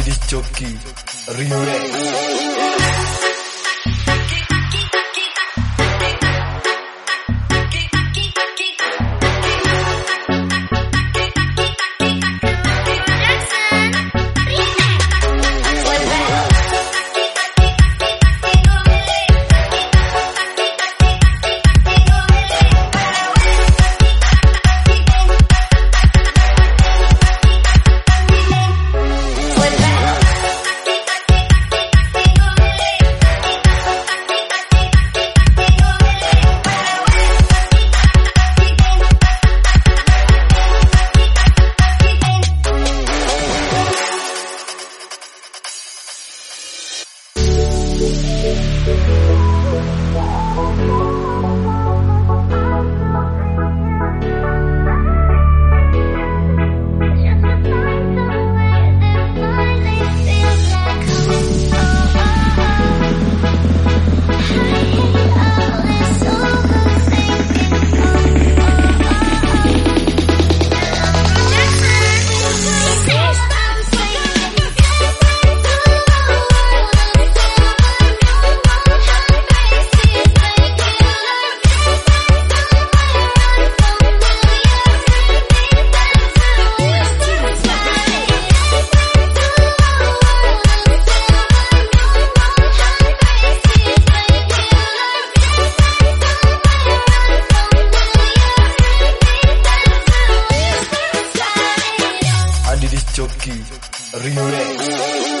Diddy Choki rewind. oh you. Thank you.